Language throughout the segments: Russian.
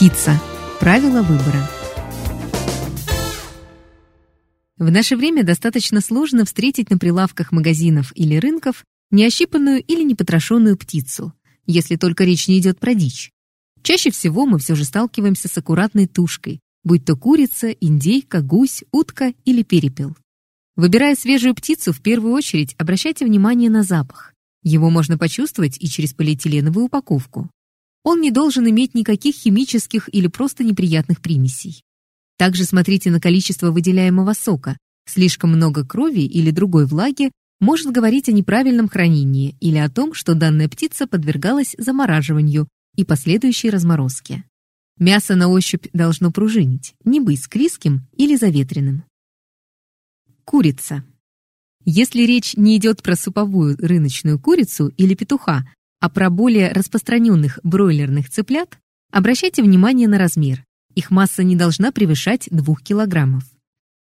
Птица. Правила выбора. В наше время достаточно сложно встретить на прилавках магазинов или рынков неощипанную или непотрошенную птицу, если только речь не идет про дичь. Чаще всего мы все же сталкиваемся с аккуратной тушкой, будь то курица, индейка, гусь, утка или перепел. Выбирая свежую птицу, в первую очередь обращайте внимание на запах. Его можно почувствовать и через полиэтиленовую упаковку. Он не должен иметь никаких химических или просто неприятных примесей. Также смотрите на количество выделяемого сока. Слишком много крови или другой влаги может говорить о неправильном хранении или о том, что данная птица подвергалась замораживанию и последующей разморозке. Мясо на ощупь должно пружинить, не быть склизким или заветренным. Курица. Если речь не идет про суповую рыночную курицу или петуха, а про более распространенных бройлерных цыплят, обращайте внимание на размер. Их масса не должна превышать 2 килограммов.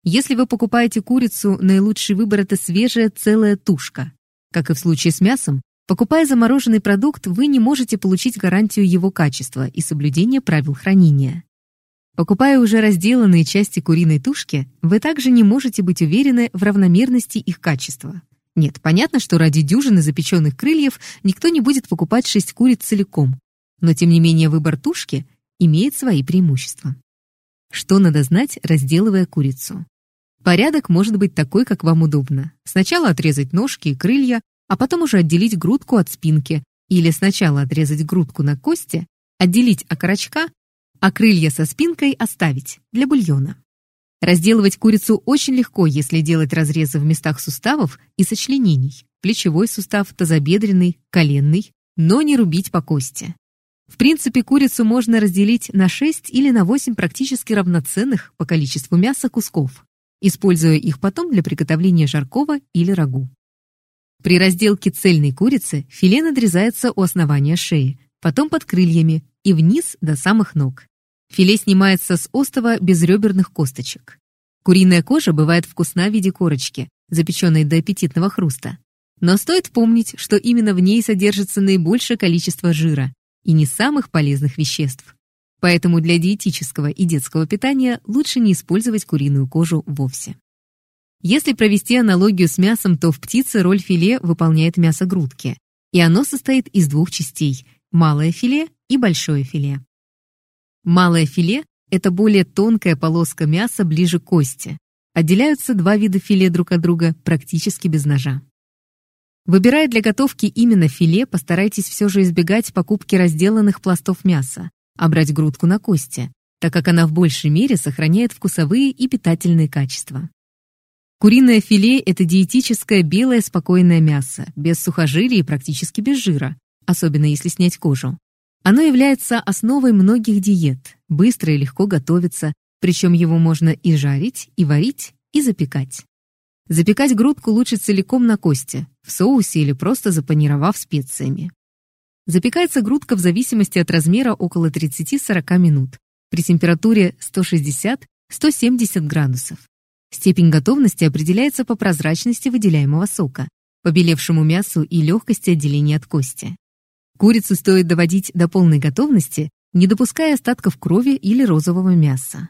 Если вы покупаете курицу, наилучший выбор – это свежая целая тушка. Как и в случае с мясом, покупая замороженный продукт, вы не можете получить гарантию его качества и соблюдения правил хранения. Покупая уже разделанные части куриной тушки, вы также не можете быть уверены в равномерности их качества. Нет, понятно, что ради дюжины запеченных крыльев никто не будет покупать шесть куриц целиком, но тем не менее выбор тушки имеет свои преимущества. Что надо знать, разделывая курицу? Порядок может быть такой, как вам удобно. Сначала отрезать ножки и крылья, а потом уже отделить грудку от спинки, или сначала отрезать грудку на кости, отделить окорочка, а крылья со спинкой оставить для бульона. Разделывать курицу очень легко, если делать разрезы в местах суставов и сочленений. Плечевой сустав, тазобедренный, коленный, но не рубить по кости. В принципе, курицу можно разделить на 6 или на 8 практически равноценных по количеству мяса кусков, используя их потом для приготовления жаркого или рагу. При разделке цельной курицы филе надрезается у основания шеи, потом под крыльями и вниз до самых ног. Филе снимается с остова без реберных косточек. Куриная кожа бывает вкусна в виде корочки, запеченной до аппетитного хруста. Но стоит помнить, что именно в ней содержится наибольшее количество жира и не самых полезных веществ. Поэтому для диетического и детского питания лучше не использовать куриную кожу вовсе. Если провести аналогию с мясом, то в птице роль филе выполняет мясо грудки, и оно состоит из двух частей – малое филе и большое филе. Малое филе – это более тонкая полоска мяса ближе к кости. Отделяются два вида филе друг от друга практически без ножа. Выбирая для готовки именно филе, постарайтесь все же избегать покупки разделанных пластов мяса, а брать грудку на кости, так как она в большей мере сохраняет вкусовые и питательные качества. Куриное филе – это диетическое белое спокойное мясо, без сухожилий и практически без жира, особенно если снять кожу. Оно является основой многих диет, быстро и легко готовится, причем его можно и жарить, и варить, и запекать. Запекать грудку лучше целиком на кости, в соусе или просто запанировав специями. Запекается грудка в зависимости от размера около 30-40 минут при температуре 160-170 градусов. Степень готовности определяется по прозрачности выделяемого сока, побелевшему мясу и легкости отделения от кости. Курицу стоит доводить до полной готовности, не допуская остатков крови или розового мяса.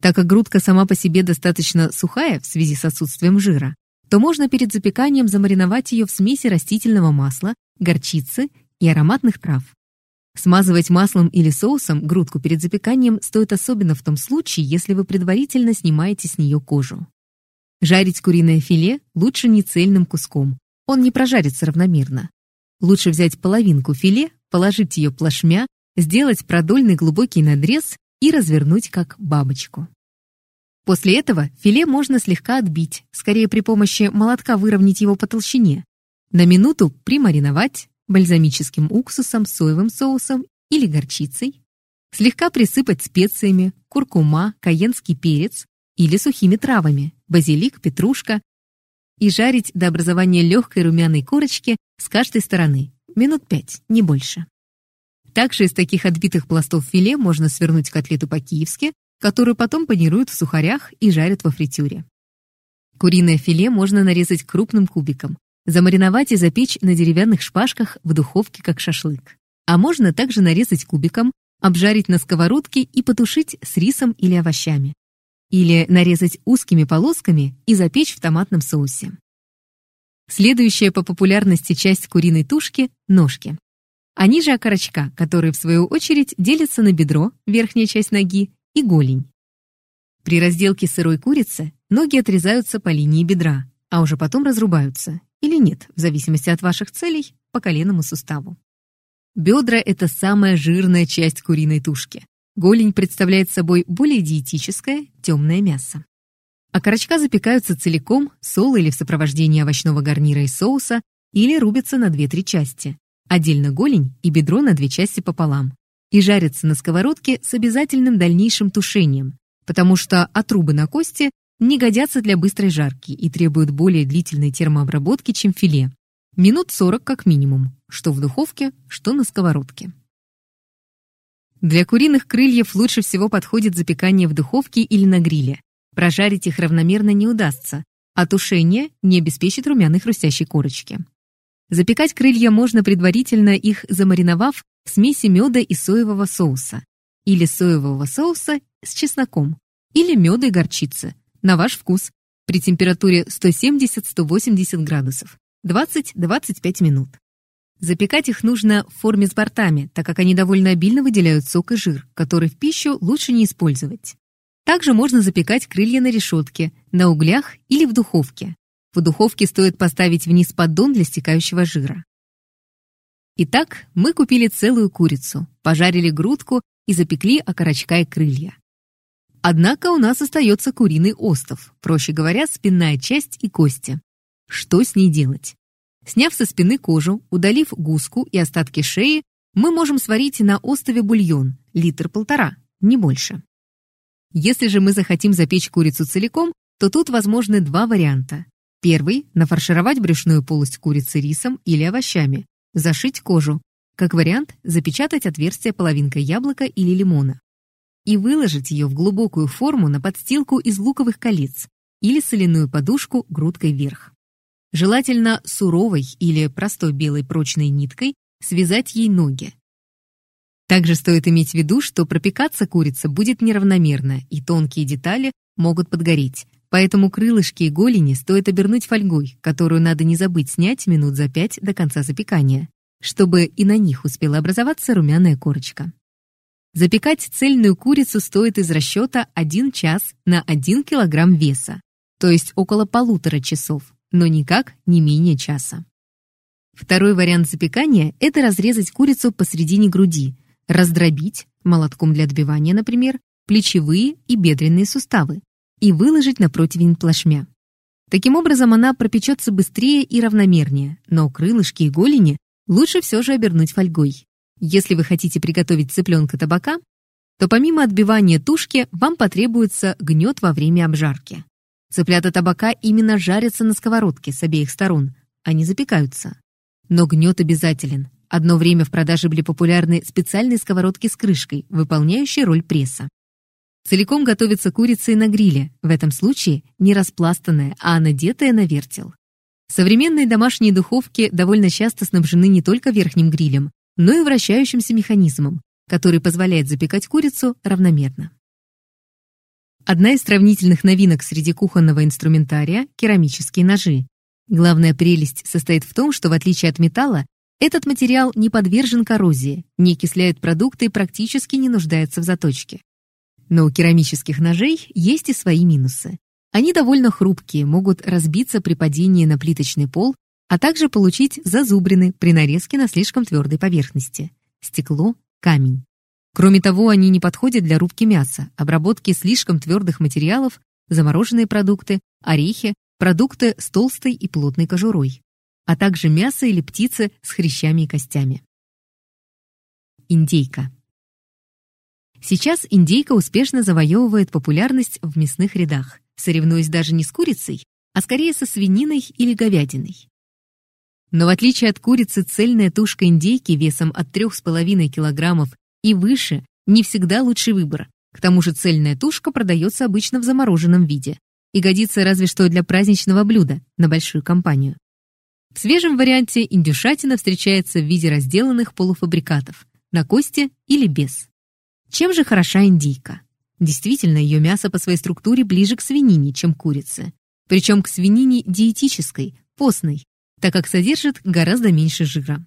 Так как грудка сама по себе достаточно сухая в связи с отсутствием жира, то можно перед запеканием замариновать ее в смеси растительного масла, горчицы и ароматных трав. Смазывать маслом или соусом грудку перед запеканием стоит особенно в том случае, если вы предварительно снимаете с нее кожу. Жарить куриное филе лучше не цельным куском, он не прожарится равномерно. Лучше взять половинку филе, положить ее плашмя, сделать продольный глубокий надрез и развернуть как бабочку. После этого филе можно слегка отбить, скорее при помощи молотка выровнять его по толщине. На минуту примариновать бальзамическим уксусом, соевым соусом или горчицей. Слегка присыпать специями, куркума, каенский перец или сухими травами, базилик, петрушка, и жарить до образования легкой румяной корочки с каждой стороны, минут пять, не больше. Также из таких отбитых пластов филе можно свернуть котлету по-киевски, которую потом панируют в сухарях и жарят во фритюре. Куриное филе можно нарезать крупным кубиком, замариновать и запечь на деревянных шпажках в духовке как шашлык. А можно также нарезать кубиком, обжарить на сковородке и потушить с рисом или овощами. Или нарезать узкими полосками и запечь в томатном соусе. Следующая по популярности часть куриной тушки – ножки. Они же окорочка, которые в свою очередь делятся на бедро, верхняя часть ноги, и голень. При разделке сырой курицы ноги отрезаются по линии бедра, а уже потом разрубаются, или нет, в зависимости от ваших целей, по коленному суставу. Бедра – это самая жирная часть куриной тушки. Голень представляет собой более диетическое, темное мясо. Окорочка запекаются целиком, соло или в сопровождении овощного гарнира и соуса, или рубятся на 2-3 части. Отдельно голень и бедро на две части пополам. И жарятся на сковородке с обязательным дальнейшим тушением, потому что отрубы на кости не годятся для быстрой жарки и требуют более длительной термообработки, чем филе. Минут 40 как минимум, что в духовке, что на сковородке. Для куриных крыльев лучше всего подходит запекание в духовке или на гриле. Прожарить их равномерно не удастся, а тушение не обеспечит румяной хрустящей корочки. Запекать крылья можно предварительно их замариновав в смеси меда и соевого соуса, или соевого соуса с чесноком, или меда и горчицы, на ваш вкус, при температуре 170-180 градусов, 20-25 минут. Запекать их нужно в форме с бортами, так как они довольно обильно выделяют сок и жир, который в пищу лучше не использовать. Также можно запекать крылья на решетке, на углях или в духовке. В духовке стоит поставить вниз поддон для стекающего жира. Итак, мы купили целую курицу, пожарили грудку и запекли окорочка и крылья. Однако у нас остается куриный остов, проще говоря, спинная часть и кости. Что с ней делать? Сняв со спины кожу, удалив гуску и остатки шеи, мы можем сварить на остове бульон, литр-полтора, не больше. Если же мы захотим запечь курицу целиком, то тут возможны два варианта. Первый – нафаршировать брюшную полость курицы рисом или овощами, зашить кожу. Как вариант – запечатать отверстие половинкой яблока или лимона. И выложить ее в глубокую форму на подстилку из луковых колец или соляную подушку грудкой вверх. Желательно суровой или простой белой прочной ниткой связать ей ноги, также стоит иметь в виду, что пропекаться курица будет неравномерно, и тонкие детали могут подгореть. Поэтому крылышки и голени стоит обернуть фольгой, которую надо не забыть снять минут за пять до конца запекания, чтобы и на них успела образоваться румяная корочка. Запекать цельную курицу стоит из расчета 1 час на 1 килограмм веса, то есть около полутора часов, но никак не менее часа. Второй вариант запекания – это разрезать курицу посредине груди, раздробить, молотком для отбивания, например, плечевые и бедренные суставы и выложить на противень плашмя. Таким образом, она пропечется быстрее и равномернее, но крылышки и голени лучше все же обернуть фольгой. Если вы хотите приготовить цыпленка табака, то помимо отбивания тушки вам потребуется гнет во время обжарки. Цыплята табака именно жарятся на сковородке с обеих сторон, они запекаются. Но гнет обязателен, Одно время в продаже были популярны специальные сковородки с крышкой, выполняющие роль пресса. Целиком готовится курица и на гриле, в этом случае не распластанная, а надетая на вертел. Современные домашние духовки довольно часто снабжены не только верхним грилем, но и вращающимся механизмом, который позволяет запекать курицу равномерно. Одна из сравнительных новинок среди кухонного инструментария – керамические ножи. Главная прелесть состоит в том, что в отличие от металла, этот материал не подвержен коррозии, не окисляет продукты и практически не нуждается в заточке. Но у керамических ножей есть и свои минусы. Они довольно хрупкие, могут разбиться при падении на плиточный пол, а также получить зазубрины при нарезке на слишком твердой поверхности. Стекло, камень. Кроме того, они не подходят для рубки мяса, обработки слишком твердых материалов, замороженные продукты, орехи, продукты с толстой и плотной кожурой а также мясо или птицы с хрящами и костями. Индейка. Сейчас индейка успешно завоевывает популярность в мясных рядах, соревнуясь даже не с курицей, а скорее со свининой или говядиной. Но в отличие от курицы, цельная тушка индейки весом от 3,5 кг и выше не всегда лучший выбор. К тому же цельная тушка продается обычно в замороженном виде и годится разве что для праздничного блюда на большую компанию. В свежем варианте индюшатина встречается в виде разделанных полуфабрикатов на кости или без. Чем же хороша индейка? Действительно, ее мясо по своей структуре ближе к свинине, чем курице. Причем к свинине диетической, постной, так как содержит гораздо меньше жира.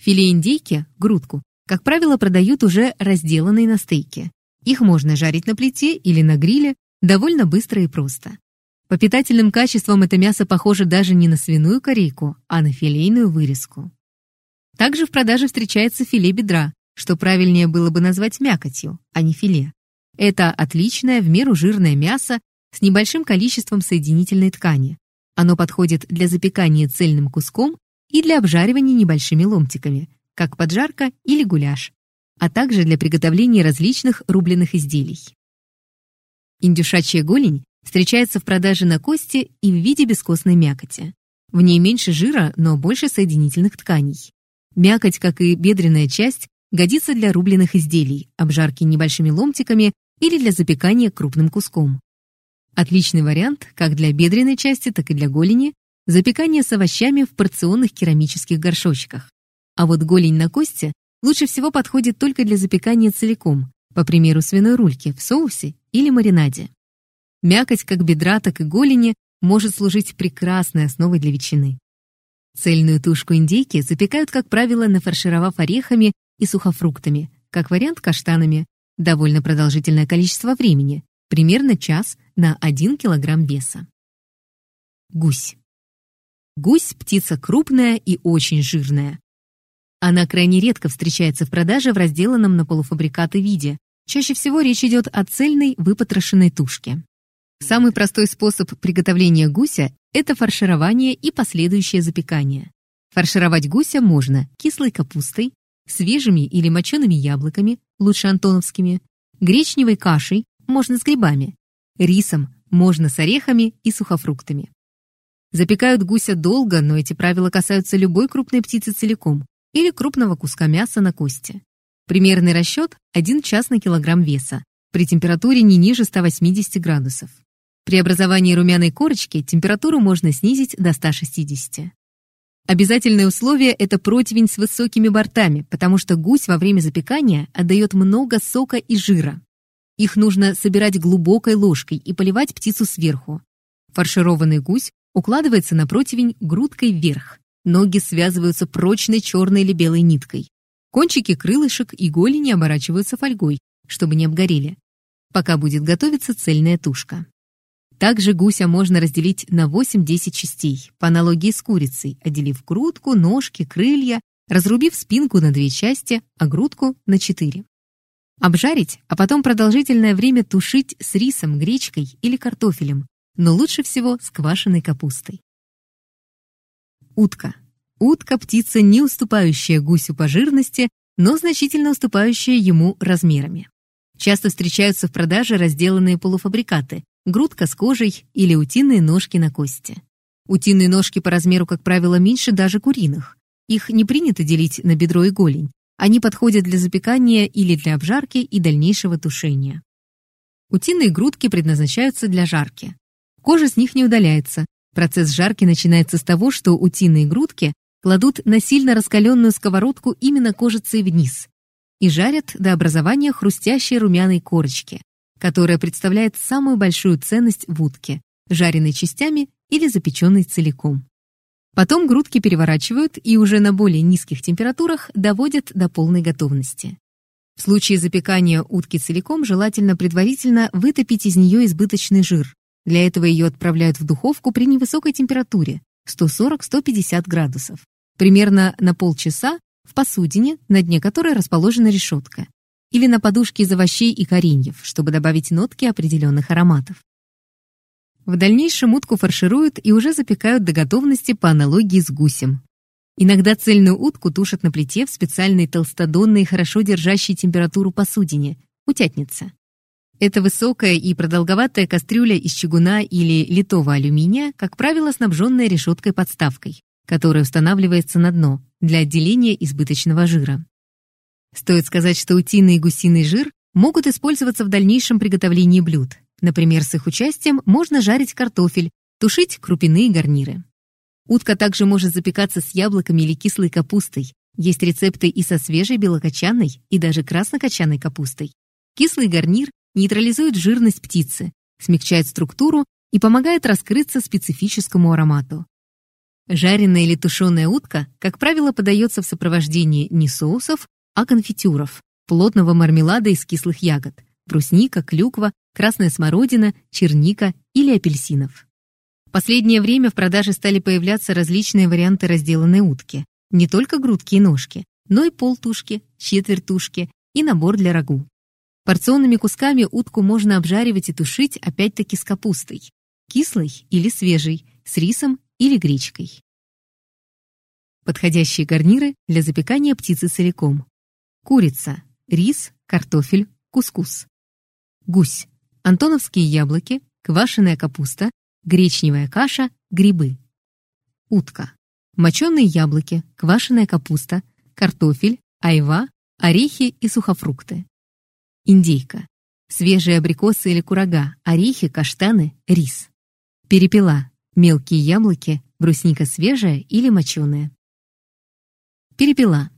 Филе индейки, грудку, как правило, продают уже разделанные на стейки. Их можно жарить на плите или на гриле довольно быстро и просто. По питательным качествам это мясо похоже даже не на свиную корейку, а на филейную вырезку. Также в продаже встречается филе бедра, что правильнее было бы назвать мякотью, а не филе. Это отличное, в меру жирное мясо с небольшим количеством соединительной ткани. Оно подходит для запекания цельным куском и для обжаривания небольшими ломтиками, как поджарка или гуляш, а также для приготовления различных рубленых изделий. Индюшачья голень встречается в продаже на кости и в виде бескостной мякоти. В ней меньше жира, но больше соединительных тканей. Мякоть, как и бедренная часть, годится для рубленых изделий, обжарки небольшими ломтиками или для запекания крупным куском. Отличный вариант как для бедренной части, так и для голени, запекание с овощами в порционных керамических горшочках. А вот голень на кости лучше всего подходит только для запекания целиком, по примеру свиной рульки в соусе или маринаде. Мякоть как бедра, так и голени может служить прекрасной основой для ветчины. Цельную тушку индейки запекают, как правило, нафаршировав орехами и сухофруктами, как вариант каштанами, довольно продолжительное количество времени, примерно час на 1 килограмм веса. Гусь. Гусь – птица крупная и очень жирная. Она крайне редко встречается в продаже в разделанном на полуфабрикаты виде. Чаще всего речь идет о цельной выпотрошенной тушке. Самый простой способ приготовления гуся – это фарширование и последующее запекание. Фаршировать гуся можно кислой капустой, свежими или мочеными яблоками, лучше антоновскими, гречневой кашей, можно с грибами, рисом, можно с орехами и сухофруктами. Запекают гуся долго, но эти правила касаются любой крупной птицы целиком, или крупного куска мяса на кости. Примерный расчет – 1 час на килограмм веса, при температуре не ниже 180 градусов. При образовании румяной корочки температуру можно снизить до 160. Обязательное условие – это противень с высокими бортами, потому что гусь во время запекания отдает много сока и жира. Их нужно собирать глубокой ложкой и поливать птицу сверху. Фаршированный гусь укладывается на противень грудкой вверх. Ноги связываются прочной черной или белой ниткой. Кончики крылышек и голени оборачиваются фольгой, чтобы не обгорели, пока будет готовиться цельная тушка. Также гуся можно разделить на 8-10 частей, по аналогии с курицей, отделив грудку, ножки, крылья, разрубив спинку на две части, а грудку на четыре. Обжарить, а потом продолжительное время тушить с рисом, гречкой или картофелем, но лучше всего с квашеной капустой. Утка. Утка – птица, не уступающая гусю по жирности, но значительно уступающая ему размерами. Часто встречаются в продаже разделанные полуфабрикаты, грудка с кожей или утиные ножки на кости. Утиные ножки по размеру, как правило, меньше даже куриных. Их не принято делить на бедро и голень. Они подходят для запекания или для обжарки и дальнейшего тушения. Утиные грудки предназначаются для жарки. Кожа с них не удаляется, Процесс жарки начинается с того, что утиные грудки кладут на сильно раскаленную сковородку именно кожицей вниз и жарят до образования хрустящей румяной корочки, которая представляет самую большую ценность в утке, жареной частями или запеченной целиком. Потом грудки переворачивают и уже на более низких температурах доводят до полной готовности. В случае запекания утки целиком желательно предварительно вытопить из нее избыточный жир, для этого ее отправляют в духовку при невысокой температуре 140-150 градусов, примерно на полчаса в посудине, на дне которой расположена решетка, или на подушке из овощей и кореньев, чтобы добавить нотки определенных ароматов. В дальнейшем утку фаршируют и уже запекают до готовности по аналогии с гусем. Иногда цельную утку тушат на плите в специальной толстодонной, хорошо держащей температуру посудине – утятница. Эта высокая и продолговатая кастрюля из чугуна или литого алюминия, как правило, снабженная решеткой-подставкой, которая устанавливается на дно для отделения избыточного жира. Стоит сказать, что утиный и гусиный жир могут использоваться в дальнейшем приготовлении блюд. Например, с их участием можно жарить картофель, тушить крупяные гарниры. Утка также может запекаться с яблоками или кислой капустой. Есть рецепты и со свежей белокочанной, и даже краснокочанной капустой Кислый гарнир нейтрализует жирность птицы, смягчает структуру и помогает раскрыться специфическому аромату. Жареная или тушеная утка, как правило, подается в сопровождении не соусов, а конфитюров, плотного мармелада из кислых ягод, брусника, клюква, красная смородина, черника или апельсинов. В последнее время в продаже стали появляться различные варианты разделанной утки. Не только грудки и ножки, но и полтушки, четверть тушки и набор для рагу. Порционными кусками утку можно обжаривать и тушить опять-таки с капустой. Кислой или свежей, с рисом или гречкой. Подходящие гарниры для запекания птицы целиком. Курица, рис, картофель, кускус. Гусь, антоновские яблоки, квашеная капуста, гречневая каша, грибы. Утка. Моченые яблоки, квашеная капуста, картофель, айва, орехи и сухофрукты. Индейка. Свежие абрикосы или курага, орехи, каштаны, рис. Перепела. Мелкие яблоки, брусника свежая или моченая. Перепела.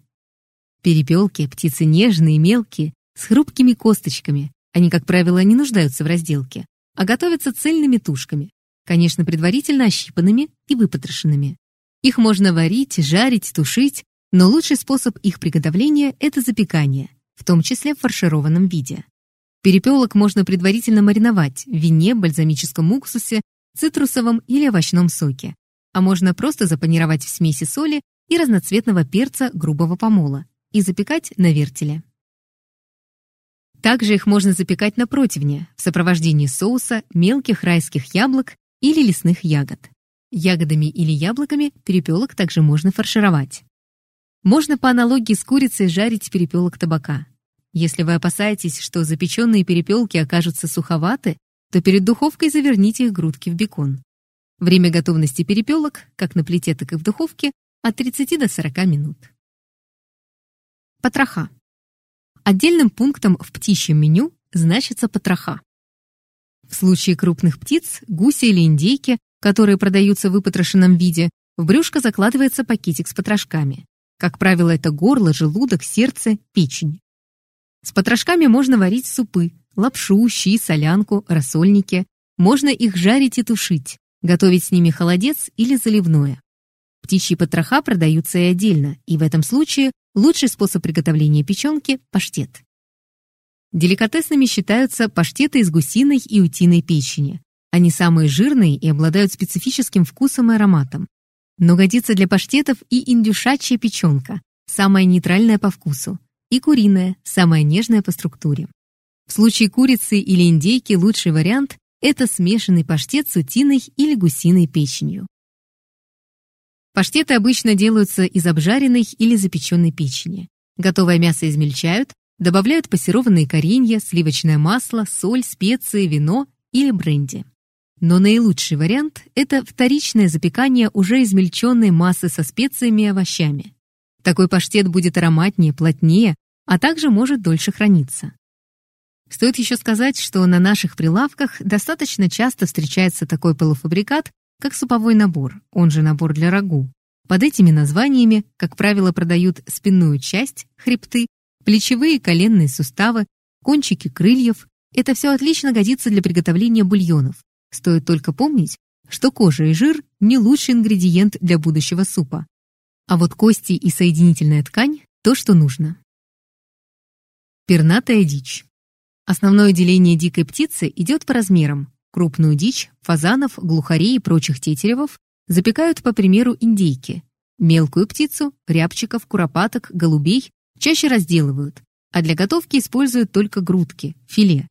Перепелки, птицы нежные, мелкие, с хрупкими косточками. Они, как правило, не нуждаются в разделке, а готовятся цельными тушками, конечно, предварительно ощипанными и выпотрошенными. Их можно варить, жарить, тушить, но лучший способ их приготовления – это запекание, в том числе в фаршированном виде. Перепелок можно предварительно мариновать в вине, бальзамическом уксусе, цитрусовом или овощном соке. А можно просто запанировать в смеси соли и разноцветного перца грубого помола и запекать на вертеле. Также их можно запекать на противне в сопровождении соуса, мелких райских яблок или лесных ягод. Ягодами или яблоками перепелок также можно фаршировать. Можно по аналогии с курицей жарить перепелок табака. Если вы опасаетесь, что запеченные перепелки окажутся суховаты, то перед духовкой заверните их грудки в бекон. Время готовности перепелок, как на плите, так и в духовке, от 30 до 40 минут. Потроха. Отдельным пунктом в птичьем меню значится потроха. В случае крупных птиц, гуся или индейки, которые продаются в выпотрошенном виде, в брюшко закладывается пакетик с потрошками. Как правило, это горло, желудок, сердце, печень. С потрошками можно варить супы, лапшу, щи, солянку, рассольники. Можно их жарить и тушить, готовить с ними холодец или заливное. Птичьи потроха продаются и отдельно, и в этом случае лучший способ приготовления печенки – паштет. Деликатесными считаются паштеты из гусиной и утиной печени. Они самые жирные и обладают специфическим вкусом и ароматом. Но годится для паштетов и индюшачья печенка, самая нейтральная по вкусу, и куриная, самая нежная по структуре. В случае курицы или индейки лучший вариант – это смешанный паштет с утиной или гусиной печенью. Паштеты обычно делаются из обжаренной или запеченной печени. Готовое мясо измельчают, добавляют пассерованные коренья, сливочное масло, соль, специи, вино или бренди. Но наилучший вариант – это вторичное запекание уже измельченной массы со специями и овощами. Такой паштет будет ароматнее, плотнее, а также может дольше храниться. Стоит еще сказать, что на наших прилавках достаточно часто встречается такой полуфабрикат, как суповой набор, он же набор для рагу. Под этими названиями, как правило, продают спинную часть, хребты, плечевые коленные суставы, кончики крыльев. Это все отлично годится для приготовления бульонов. Стоит только помнить, что кожа и жир – не лучший ингредиент для будущего супа. А вот кости и соединительная ткань – то, что нужно. Пернатая дичь. Основное деление дикой птицы идет по размерам. Крупную дичь, фазанов, глухарей и прочих тетеревов запекают по примеру индейки. Мелкую птицу, рябчиков, куропаток, голубей чаще разделывают, а для готовки используют только грудки, филе.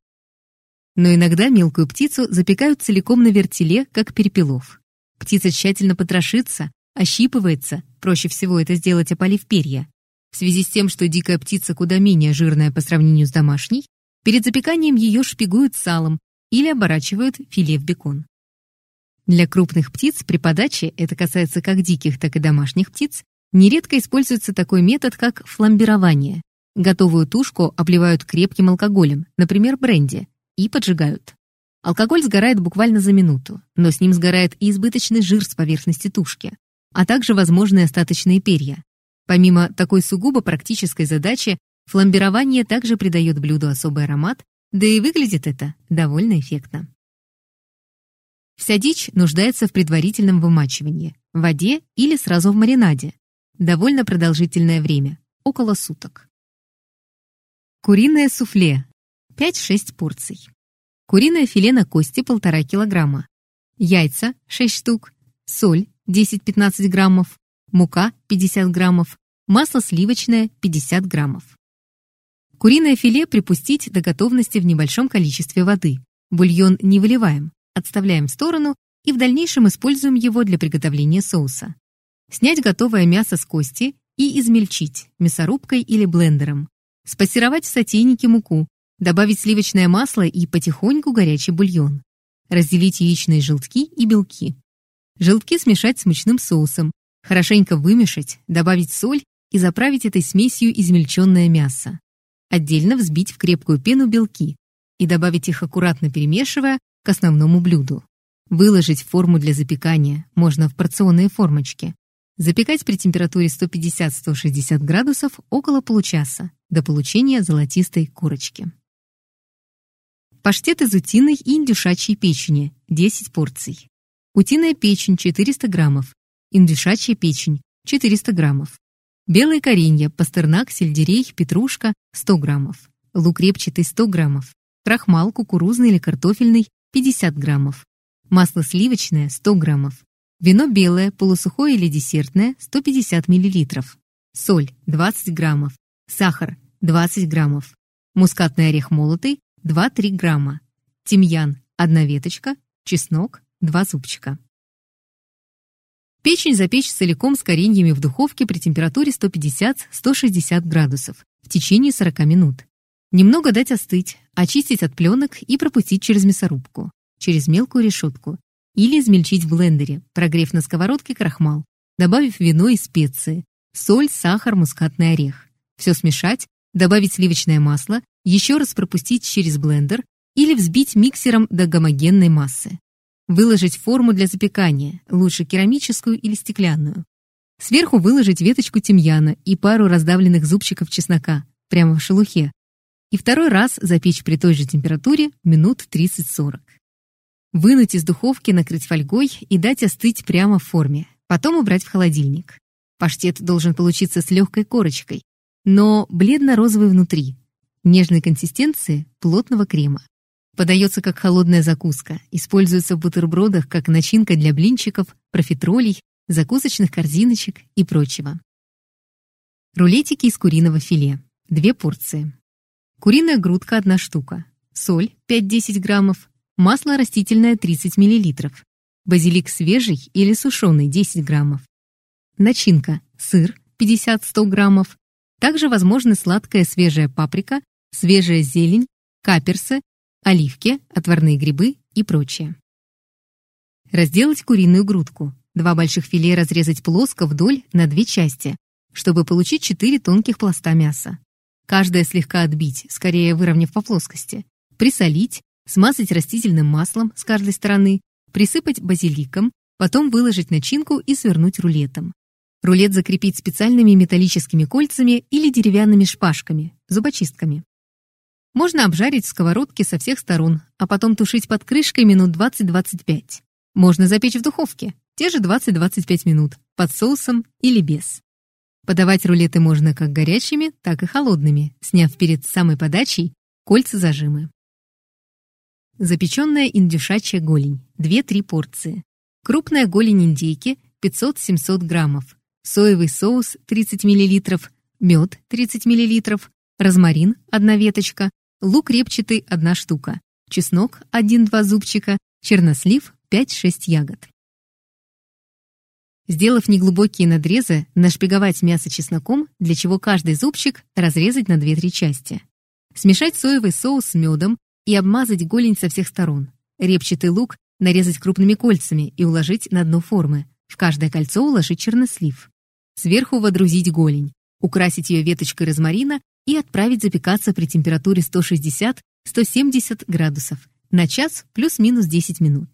Но иногда мелкую птицу запекают целиком на вертеле, как перепелов. Птица тщательно потрошится, ощипывается, проще всего это сделать опалив перья. В связи с тем, что дикая птица куда менее жирная по сравнению с домашней, перед запеканием ее шпигуют салом, или оборачивают филе в бекон. Для крупных птиц при подаче, это касается как диких, так и домашних птиц, нередко используется такой метод, как фламбирование. Готовую тушку обливают крепким алкоголем, например, бренди, и поджигают. Алкоголь сгорает буквально за минуту, но с ним сгорает и избыточный жир с поверхности тушки, а также возможные остаточные перья. Помимо такой сугубо практической задачи, фламбирование также придает блюду особый аромат Да и выглядит это довольно эффектно. Вся дичь нуждается в предварительном вымачивании, в воде или сразу в маринаде. Довольно продолжительное время, около суток. Куриное суфле. 5-6 порций. Куриное филе на кости 1,5 килограмма. Яйца 6 штук. Соль 10-15 граммов. Мука 50 граммов. Масло сливочное 50 граммов. Куриное филе припустить до готовности в небольшом количестве воды. Бульон не выливаем, отставляем в сторону и в дальнейшем используем его для приготовления соуса. Снять готовое мясо с кости и измельчить мясорубкой или блендером. Спассеровать в сотейнике муку, добавить сливочное масло и потихоньку горячий бульон. Разделить яичные желтки и белки. Желтки смешать с мучным соусом, хорошенько вымешать, добавить соль и заправить этой смесью измельченное мясо. Отдельно взбить в крепкую пену белки и добавить их аккуратно перемешивая к основному блюду. Выложить форму для запекания, можно в порционные формочки. Запекать при температуре 150-160 градусов около получаса до получения золотистой корочки. Паштет из утиной и индюшачьей печени 10 порций. Утиная печень 400 граммов. Индюшачья печень 400 граммов. Белое коренье, пастернак, сельдерей, петрушка 100 граммов. Лук репчатый 100 граммов. Крахмал кукурузный или картофельный 50 граммов. Масло сливочное 100 граммов. Вино белое, полусухое или десертное 150 миллилитров. Соль 20 граммов. Сахар 20 граммов. Мускатный орех молотый 2-3 грамма. Тимьян 1 веточка. Чеснок 2 зубчика. Печень запечь целиком с кореньями в духовке при температуре 150-160 градусов в течение 40 минут. Немного дать остыть, очистить от пленок и пропустить через мясорубку, через мелкую решетку или измельчить в блендере, прогрев на сковородке крахмал, добавив вино и специи, соль, сахар, мускатный орех. Все смешать, добавить сливочное масло, еще раз пропустить через блендер или взбить миксером до гомогенной массы. Выложить форму для запекания, лучше керамическую или стеклянную. Сверху выложить веточку тимьяна и пару раздавленных зубчиков чеснока, прямо в шелухе. И второй раз запечь при той же температуре минут 30-40. Вынуть из духовки, накрыть фольгой и дать остыть прямо в форме. Потом убрать в холодильник. Паштет должен получиться с легкой корочкой, но бледно-розовый внутри, нежной консистенции плотного крема. Подается как холодная закуска, используется в бутербродах как начинка для блинчиков, профитролей, закусочных корзиночек и прочего. Рулетики из куриного филе. Две порции. Куриная грудка – одна штука. Соль – 5-10 граммов. Масло растительное – 30 миллилитров. Базилик свежий или сушеный – 10 граммов. Начинка – сыр 50-100 граммов. Также возможны сладкая свежая паприка, свежая зелень, каперсы, оливки, отварные грибы и прочее. Разделать куриную грудку. Два больших филе разрезать плоско вдоль на две части, чтобы получить четыре тонких пласта мяса. Каждое слегка отбить, скорее выровняв по плоскости. Присолить, смазать растительным маслом с каждой стороны, присыпать базиликом, потом выложить начинку и свернуть рулетом. Рулет закрепить специальными металлическими кольцами или деревянными шпажками, зубочистками. Можно обжарить в сковородке со всех сторон, а потом тушить под крышкой минут 20-25. Можно запечь в духовке, те же 20-25 минут, под соусом или без. Подавать рулеты можно как горячими, так и холодными, сняв перед самой подачей кольца-зажимы. Запеченная индюшачья голень, 2-3 порции. Крупная голень индейки, 500-700 граммов соевый соус 30 мл, мед 30 мл, розмарин 1 веточка, лук репчатый 1 штука, чеснок 1-2 зубчика, чернослив 5-6 ягод. Сделав неглубокие надрезы, нашпиговать мясо чесноком, для чего каждый зубчик разрезать на 2-3 части. Смешать соевый соус с медом и обмазать голень со всех сторон. Репчатый лук нарезать крупными кольцами и уложить на дно формы. В каждое кольцо уложить чернослив. Сверху водрузить голень, украсить ее веточкой розмарина и отправить запекаться при температуре 160-170 градусов на час плюс-минус 10 минут.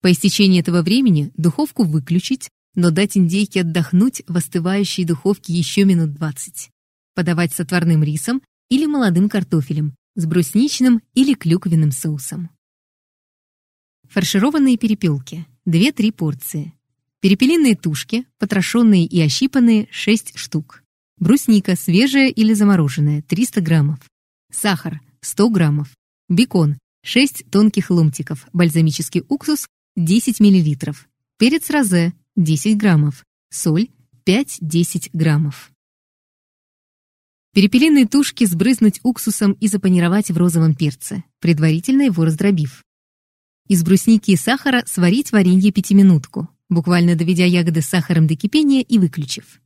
По истечении этого времени духовку выключить, но дать индейке отдохнуть в остывающей духовке еще минут 20. Подавать с отварным рисом или молодым картофелем, с брусничным или клюквенным соусом. Фаршированные перепелки. 2-3 порции. Перепелиные тушки, потрошенные и ощипанные 6 штук. Брусника, свежая или замороженная, 300 граммов. Сахар, 100 граммов. Бекон, 6 тонких ломтиков. Бальзамический уксус, 10 миллилитров. Перец розе, 10 граммов. Соль, 5-10 граммов. Перепелиные тушки сбрызнуть уксусом и запанировать в розовом перце, предварительно его раздробив. Из брусники и сахара сварить варенье пятиминутку, буквально доведя ягоды с сахаром до кипения и выключив.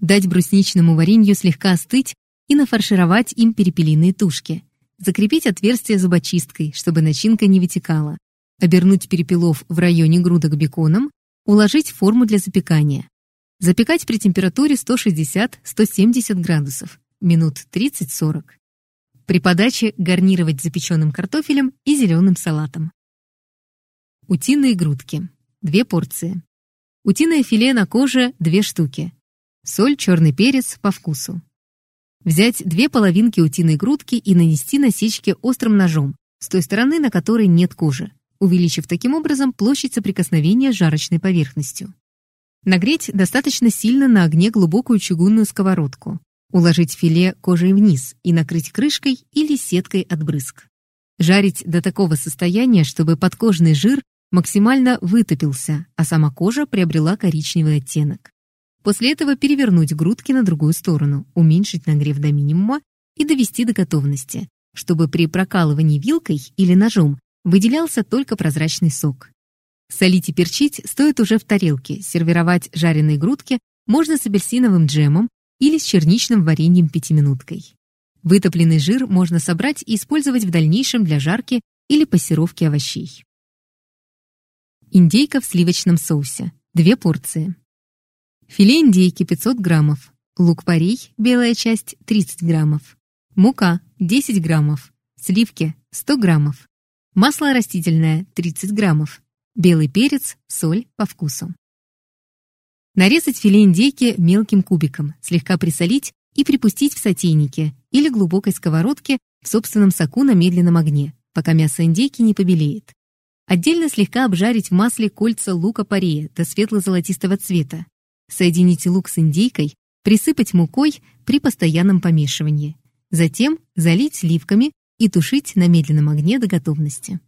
Дать брусничному варенью слегка остыть и нафаршировать им перепелиные тушки. Закрепить отверстие зубочисткой, чтобы начинка не вытекала. Обернуть перепелов в районе грудок беконом, уложить в форму для запекания. Запекать при температуре 160-170 градусов минут 30-40. При подаче гарнировать запеченным картофелем и зеленым салатом. Утиные грудки. Две порции. Утиное филе на коже – две штуки. Соль, черный перец по вкусу. Взять две половинки утиной грудки и нанести на сечке острым ножом, с той стороны, на которой нет кожи, увеличив таким образом площадь соприкосновения с жарочной поверхностью. Нагреть достаточно сильно на огне глубокую чугунную сковородку. Уложить филе кожей вниз и накрыть крышкой или сеткой от брызг. Жарить до такого состояния, чтобы подкожный жир максимально вытопился, а сама кожа приобрела коричневый оттенок. После этого перевернуть грудки на другую сторону, уменьшить нагрев до минимума и довести до готовности, чтобы при прокалывании вилкой или ножом выделялся только прозрачный сок. Солить и перчить стоит уже в тарелке, сервировать жареные грудки можно с апельсиновым джемом или с черничным вареньем пятиминуткой. Вытопленный жир можно собрать и использовать в дальнейшем для жарки или пассировки овощей. Индейка в сливочном соусе. Две порции. Филе индейки 500 граммов. Лук-порей, белая часть, 30 граммов. Мука, 10 граммов. Сливки, 100 граммов. Масло растительное, 30 граммов. Белый перец, соль по вкусу. Нарезать филе индейки мелким кубиком, слегка присолить и припустить в сотейнике или глубокой сковородке в собственном соку на медленном огне, пока мясо индейки не побелеет. Отдельно слегка обжарить в масле кольца лука-порея до светло-золотистого цвета. Соединить лук с индейкой, присыпать мукой при постоянном помешивании. Затем залить сливками и тушить на медленном огне до готовности.